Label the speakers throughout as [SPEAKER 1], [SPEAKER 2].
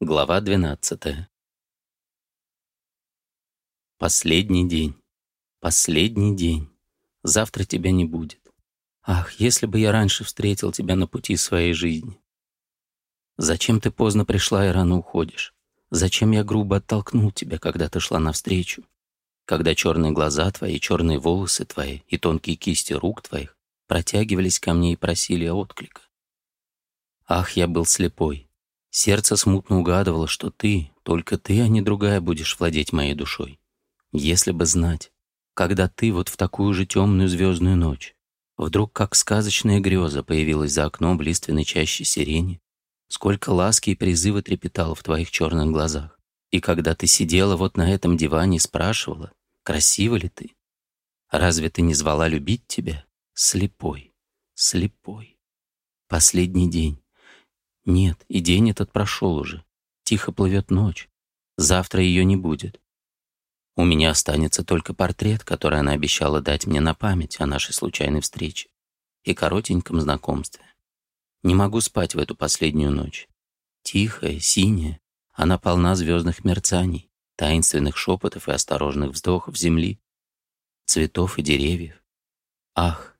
[SPEAKER 1] Глава 12. Последний день. Последний день. Завтра тебя не будет. Ах, если бы я раньше встретил тебя на пути своей жизни. Зачем ты поздно пришла и рано уходишь? Зачем я грубо оттолкнул тебя, когда ты шла навстречу? Когда черные глаза твои, черные волосы твои и тонкие кисти рук твоих протягивались ко мне и просили отклика. Ах, я был слепой, Сердце смутно угадывало, что ты, только ты, а не другая, будешь владеть моей душой. Если бы знать, когда ты вот в такую же темную звездную ночь, вдруг как сказочная греза появилась за окном в лиственной чаще сирени, сколько ласки и призыва трепетало в твоих черных глазах. И когда ты сидела вот на этом диване и спрашивала, красива ли ты, разве ты не звала любить тебя? Слепой, слепой. Последний день. Нет, и день этот прошел уже. Тихо плывет ночь. Завтра ее не будет. У меня останется только портрет, который она обещала дать мне на память о нашей случайной встрече и коротеньком знакомстве. Не могу спать в эту последнюю ночь. Тихая, синяя, она полна звездных мерцаний, таинственных шепотов и осторожных вздохов земли, цветов и деревьев. Ах,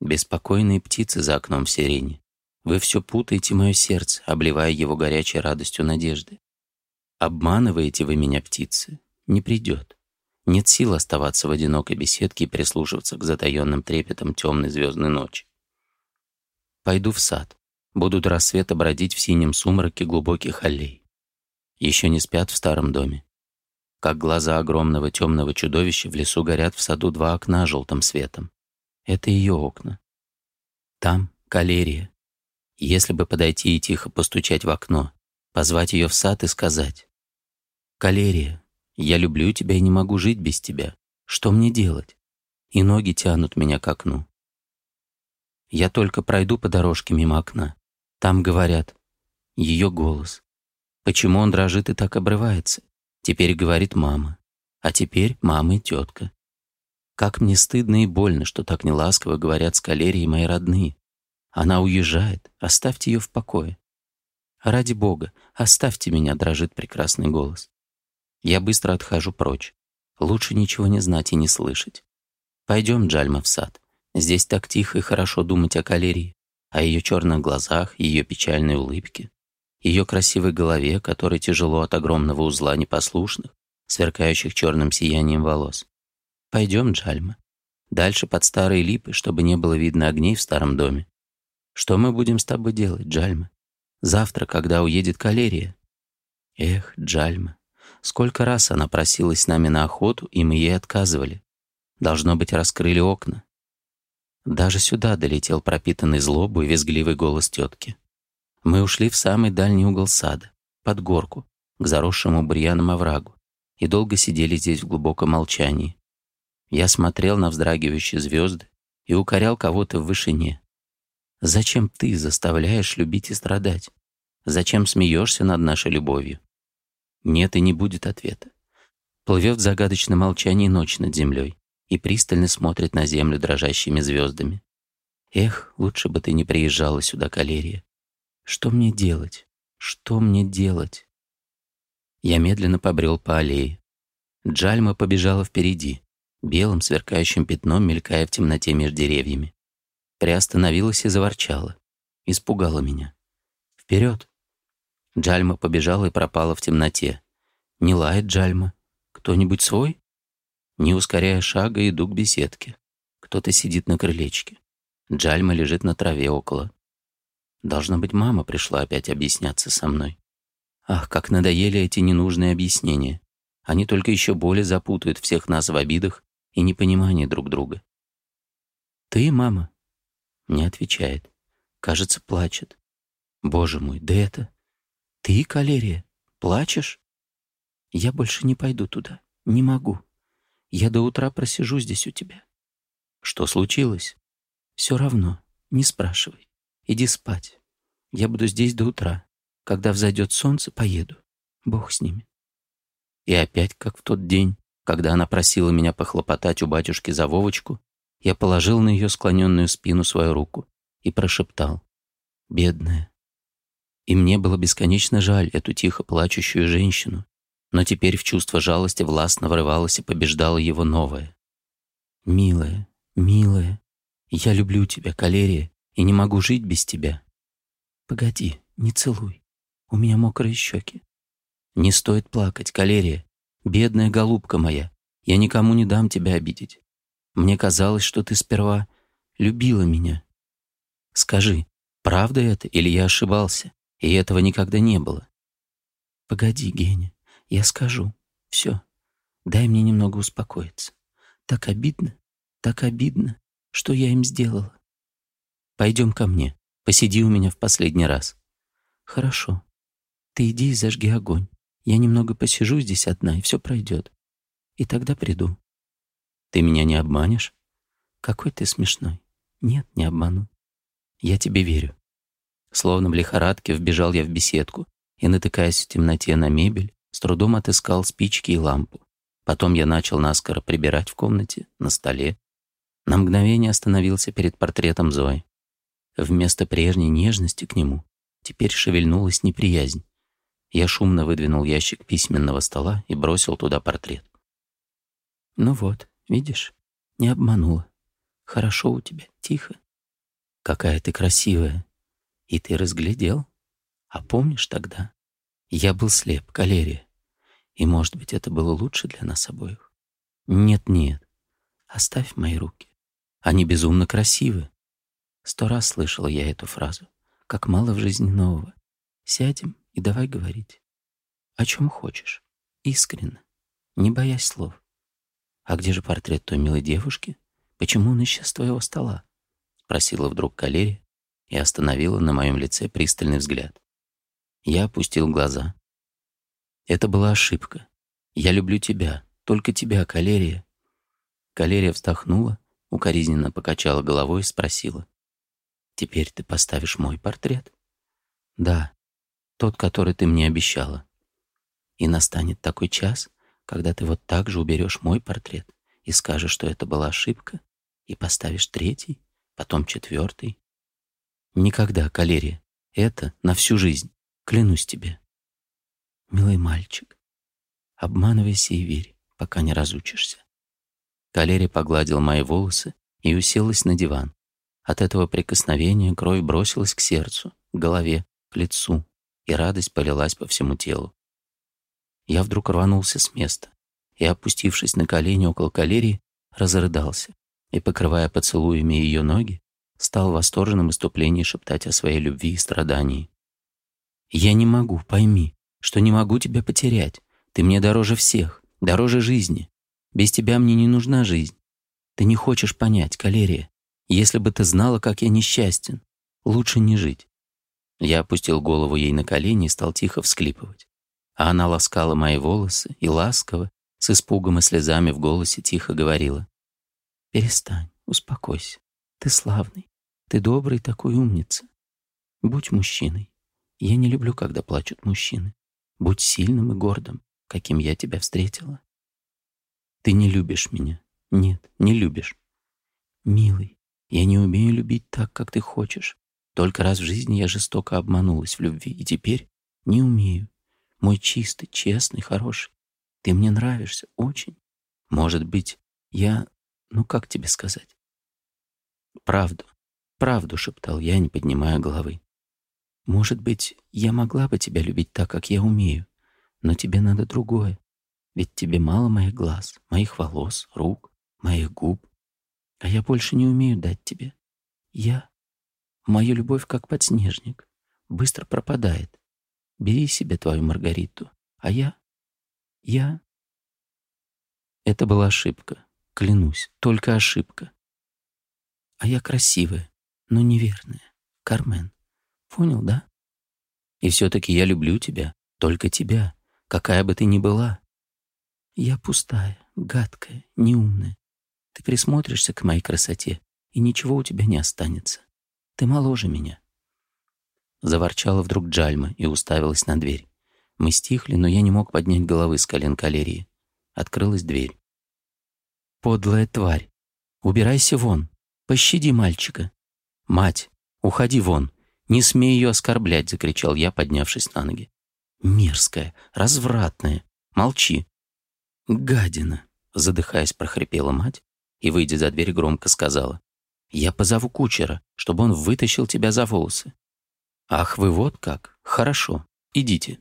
[SPEAKER 1] беспокойные птицы за окном сирени, вы все путаете мое сердце, обливая его горячей радостью надежды. Обманываете вы меня, птицы. Не придет. Нет сил оставаться в одинокой беседке и прислушиваться к затаенным трепетам темной звездной ночи. Пойду в сад. Буду до рассвета бродить в синем сумраке глубоких аллей. Еще не спят в старом доме. Как глаза огромного темного чудовища в лесу горят в саду два окна желтым светом. Это ее окна. Там калерия, если бы подойти и тихо постучать в окно, позвать ее в сад и сказать «Калерия, я люблю тебя и не могу жить без тебя. Что мне делать?» И ноги тянут меня к окну. Я только пройду по дорожке мимо окна. Там говорят. Ее голос. Почему он дрожит и так обрывается? Теперь говорит мама. А теперь мама и тетка. Как мне стыдно и больно, что так неласково говорят с калерией мои родные. Она уезжает. Оставьте ее в покое. Ради Бога, оставьте меня, дрожит прекрасный голос. Я быстро отхожу прочь. Лучше ничего не знать и не слышать. Пойдем, Джальма, в сад. Здесь так тихо и хорошо думать о калерии, о ее черных глазах, ее печальной улыбке, ее красивой голове, которой тяжело от огромного узла непослушных, сверкающих черным сиянием волос. Пойдем, Джальма. Дальше под старые липы, чтобы не было видно огней в старом доме. Что мы будем с тобой делать, Джальма? Завтра, когда уедет калерия?» Эх, Джальма. Сколько раз она просилась с нами на охоту, и мы ей отказывали. Должно быть, раскрыли окна. Даже сюда долетел пропитанный злобой визгливый голос тетки. Мы ушли в самый дальний угол сада, под горку, к заросшему бурьяном оврагу, и долго сидели здесь в глубоком молчании. Я смотрел на вздрагивающие звезды и укорял кого-то в вышине, Зачем ты заставляешь любить и страдать? Зачем смеешься над нашей любовью? Нет и не будет ответа. Плывет в загадочном молчании ночь над землей и пристально смотрит на землю дрожащими звездами. Эх, лучше бы ты не приезжала сюда, калерия. Что мне делать? Что мне делать? Я медленно побрел по аллее. Джальма побежала впереди, белым сверкающим пятном мелькая в темноте между деревьями приостановилась и заворчала. Испугала меня. Вперед! Джальма побежала и пропала в темноте. Не лает Джальма. Кто-нибудь свой? Не ускоряя шага, иду к беседке. Кто-то сидит на крылечке. Джальма лежит на траве около. Должна быть, мама пришла опять объясняться со мной. Ах, как надоели эти ненужные объяснения. Они только еще более запутают всех нас в обидах и непонимании друг друга. «Ты, мама?» Не отвечает. Кажется, плачет. Боже мой, да это... Ты, калерия, плачешь? Я больше не пойду туда. Не могу. Я до утра просижу здесь у тебя. Что случилось? Все равно. Не спрашивай. Иди спать. Я буду здесь до утра. Когда взойдет солнце, поеду. Бог с ними. И опять, как в тот день, когда она просила меня похлопотать у батюшки за Вовочку, я положил на ее склоненную спину свою руку и прошептал «Бедная». И мне было бесконечно жаль эту тихо плачущую женщину, но теперь в чувство жалости властно врывалось и побеждало его новое. «Милая, милая, я люблю тебя, калерия, и не могу жить без тебя. Погоди, не целуй, у меня мокрые щеки. Не стоит плакать, калерия, бедная голубка моя, я никому не дам тебя обидеть. Мне казалось, что ты сперва любила меня. Скажи, правда это или я ошибался, и этого никогда не было? Погоди, Геня, я скажу. Все. Дай мне немного успокоиться. Так обидно, так обидно, что я им сделала. Пойдем ко мне, посиди у меня в последний раз. Хорошо. Ты иди и зажги огонь. Я немного посижу здесь одна, и все пройдет. И тогда приду. Ты меня не обманешь? Какой ты смешной. Нет, не обману. Я тебе верю. Словно в лихорадке вбежал я в беседку и, натыкаясь в темноте на мебель, с трудом отыскал спички и лампу. Потом я начал наскоро прибирать в комнате, на столе. На мгновение остановился перед портретом Зои. Вместо прежней нежности к нему теперь шевельнулась неприязнь. Я шумно выдвинул ящик письменного стола и бросил туда портрет. «Ну вот, Видишь, не обманула. Хорошо у тебя, тихо. Какая ты красивая. И ты разглядел. А помнишь тогда? Я был слеп, калерия. И, может быть, это было лучше для нас обоих? Нет-нет, оставь мои руки. Они безумно красивы. Сто раз слышала я эту фразу. Как мало в жизни нового. Сядем и давай говорить. О чем хочешь. Искренно, не боясь слов. «А где же портрет той милой девушки? Почему он исчез с твоего стола?» — спросила вдруг Калерия и остановила на моем лице пристальный взгляд. Я опустил глаза. Это была ошибка. Я люблю тебя, только тебя, Калерия. Калерия вздохнула, укоризненно покачала головой и спросила. «Теперь ты поставишь мой портрет?» «Да, тот, который ты мне обещала. И настанет такой час, когда ты вот так же уберешь мой портрет и скажешь, что это была ошибка, и поставишь третий, потом четвертый? Никогда, Калерия. Это на всю жизнь. Клянусь тебе. Милый мальчик, обманывайся и верь, пока не разучишься. Калерия погладил мои волосы и уселась на диван. От этого прикосновения кровь бросилась к сердцу, к голове, к лицу, и радость полилась по всему телу. Я вдруг рванулся с места и, опустившись на колени около калерии, разрыдался и, покрывая поцелуями ее ноги, стал в восторженном выступлении шептать о своей любви и страдании. «Я не могу, пойми, что не могу тебя потерять. Ты мне дороже всех, дороже жизни. Без тебя мне не нужна жизнь. Ты не хочешь понять, калерия. Если бы ты знала, как я несчастен, лучше не жить». Я опустил голову ей на колени и стал тихо всклипывать. А она ласкала мои волосы и ласково, с испугом и слезами в голосе тихо говорила. «Перестань, успокойся. Ты славный, ты добрый такой умница. Будь мужчиной. Я не люблю, когда плачут мужчины. Будь сильным и гордым, каким я тебя встретила. Ты не любишь меня. Нет, не любишь. Милый, я не умею любить так, как ты хочешь. Только раз в жизни я жестоко обманулась в любви, и теперь не умею мой чистый, честный, хороший. Ты мне нравишься очень. Может быть, я... Ну, как тебе сказать?» «Правду, правду», — шептал я, не поднимая головы. «Может быть, я могла бы тебя любить так, как я умею, но тебе надо другое. Ведь тебе мало моих глаз, моих волос, рук, моих губ. А я больше не умею дать тебе. Я... Моя любовь как подснежник. Быстро пропадает. Бери себе твою Маргариту. А я... Я... Это была ошибка. Клянусь, только ошибка. А я красивая, но неверная. Кармен. Понял, да? И все-таки я люблю тебя, только тебя, какая бы ты ни была. Я пустая, гадкая, неумная. Ты присмотришься к моей красоте, и ничего у тебя не останется. Ты моложе меня, Заворчала вдруг Джальма и уставилась на дверь. Мы стихли, но я не мог поднять головы с колен калерии. Открылась дверь. «Подлая тварь! Убирайся вон! Пощади мальчика! Мать, уходи вон! Не смей ее оскорблять!» — закричал я, поднявшись на ноги. «Мерзкая, развратная! Молчи!» «Гадина!» — задыхаясь, прохрипела мать и, выйдя за дверь, громко сказала. «Я позову кучера, чтобы он вытащил тебя за волосы. «Ах, вы вот как! Хорошо, идите».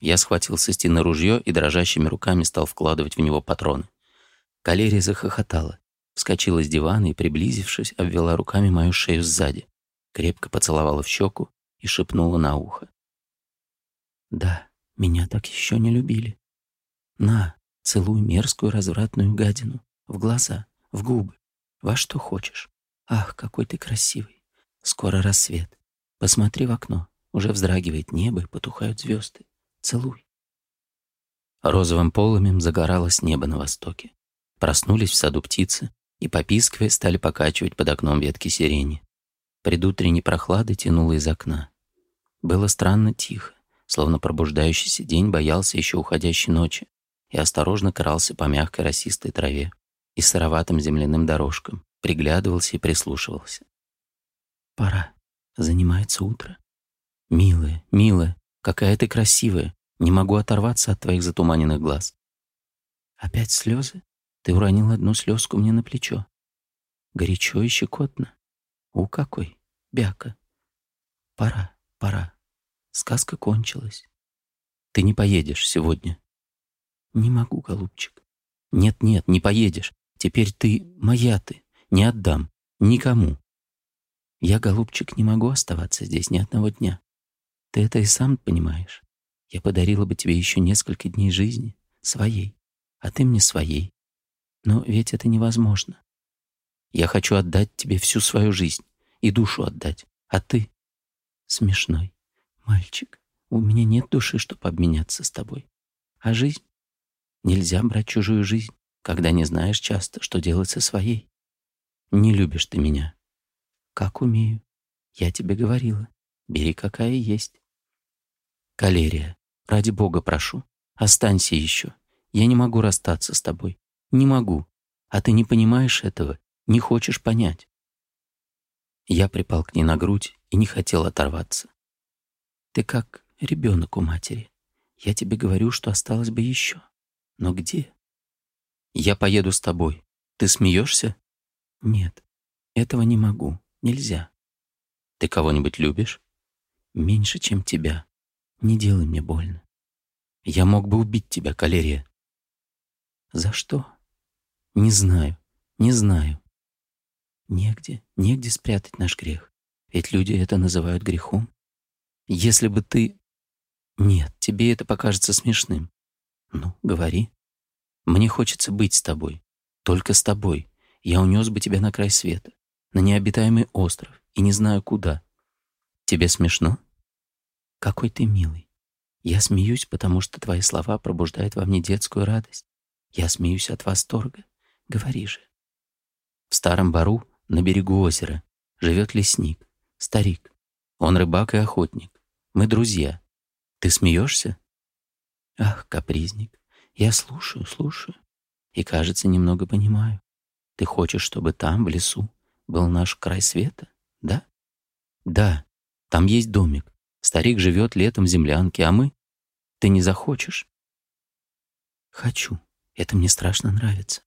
[SPEAKER 1] Я схватил со стены ружье и дрожащими руками стал вкладывать в него патроны. Калерия захохотала, вскочила с дивана и, приблизившись, обвела руками мою шею сзади, крепко поцеловала в щеку и шепнула на ухо. «Да, меня так еще не любили. На, целуй мерзкую развратную гадину, в глаза, в губы, во что хочешь. Ах, какой ты красивый! Скоро рассвет. Посмотри в окно. Уже вздрагивает небо и потухают звезды. Целуй. Розовым полымем загоралось небо на востоке. Проснулись в саду птицы и, попискивая, стали покачивать под окном ветки сирени. Предутренней прохлады тянуло из окна. Было странно тихо, словно пробуждающийся день боялся еще уходящей ночи и осторожно крался по мягкой росистой траве и сыроватым земляным дорожкам, приглядывался и прислушивался. «Пора», занимается утро. Милая, милая, какая ты красивая. Не могу оторваться от твоих затуманенных глаз. Опять слезы? Ты уронил одну слезку мне на плечо. Горячо и щекотно. У какой, бяка. Пора, пора. Сказка кончилась. Ты не поедешь сегодня. Не могу, голубчик. Нет-нет, не поедешь. Теперь ты моя ты. Не отдам. Никому. Я, голубчик, не могу оставаться здесь ни одного дня. Ты это и сам понимаешь. Я подарила бы тебе еще несколько дней жизни, своей, а ты мне своей. Но ведь это невозможно. Я хочу отдать тебе всю свою жизнь и душу отдать, а ты смешной мальчик. У меня нет души, чтобы обменяться с тобой. А жизнь? Нельзя брать чужую жизнь, когда не знаешь часто, что делать со своей. Не любишь ты меня, как умею. Я тебе говорила. Бери, какая есть. Калерия, ради бога прошу, останься еще. Я не могу расстаться с тобой. Не могу. А ты не понимаешь этого, не хочешь понять. Я припал к ней на грудь и не хотел оторваться. Ты как ребенок у матери. Я тебе говорю, что осталось бы еще. Но где? Я поеду с тобой. Ты смеешься? Нет, этого не могу. Нельзя. Ты кого-нибудь любишь? Меньше, чем тебя. Не делай мне больно. Я мог бы убить тебя, калерия. За что? Не знаю, не знаю. Негде, негде спрятать наш грех. Ведь люди это называют грехом. Если бы ты... Нет, тебе это покажется смешным. Ну, говори. Мне хочется быть с тобой. Только с тобой. Я унес бы тебя на край света на необитаемый остров и не знаю куда. Тебе смешно? Какой ты милый. Я смеюсь, потому что твои слова пробуждают во мне детскую радость. Я смеюсь от восторга. Говори же. В старом бару на берегу озера живет лесник, старик. Он рыбак и охотник. Мы друзья. Ты смеешься? Ах, капризник, я слушаю, слушаю. И, кажется, немного понимаю. Ты хочешь, чтобы там, в лесу, был наш край света, да? Да, там есть домик. Старик живет летом в землянке, а мы? Ты не захочешь? Хочу. Это мне страшно нравится.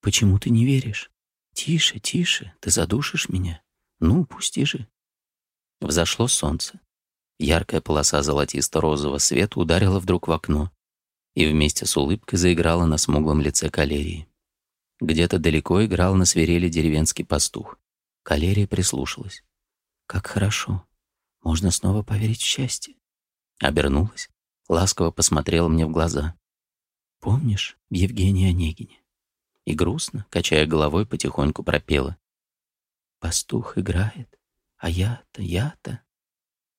[SPEAKER 1] Почему ты не веришь? Тише, тише, ты задушишь меня. Ну, пусти же. Взошло солнце. Яркая полоса золотисто-розового света ударила вдруг в окно и вместе с улыбкой заиграла на смуглом лице калерии. Где-то далеко играл на свирели деревенский пастух. Калерия прислушалась. «Как хорошо. Можно снова поверить в счастье». Обернулась, ласково посмотрела мне в глаза. «Помнишь Евгения Онегине?» И грустно, качая головой, потихоньку пропела. «Пастух играет, а я-то, я-то...»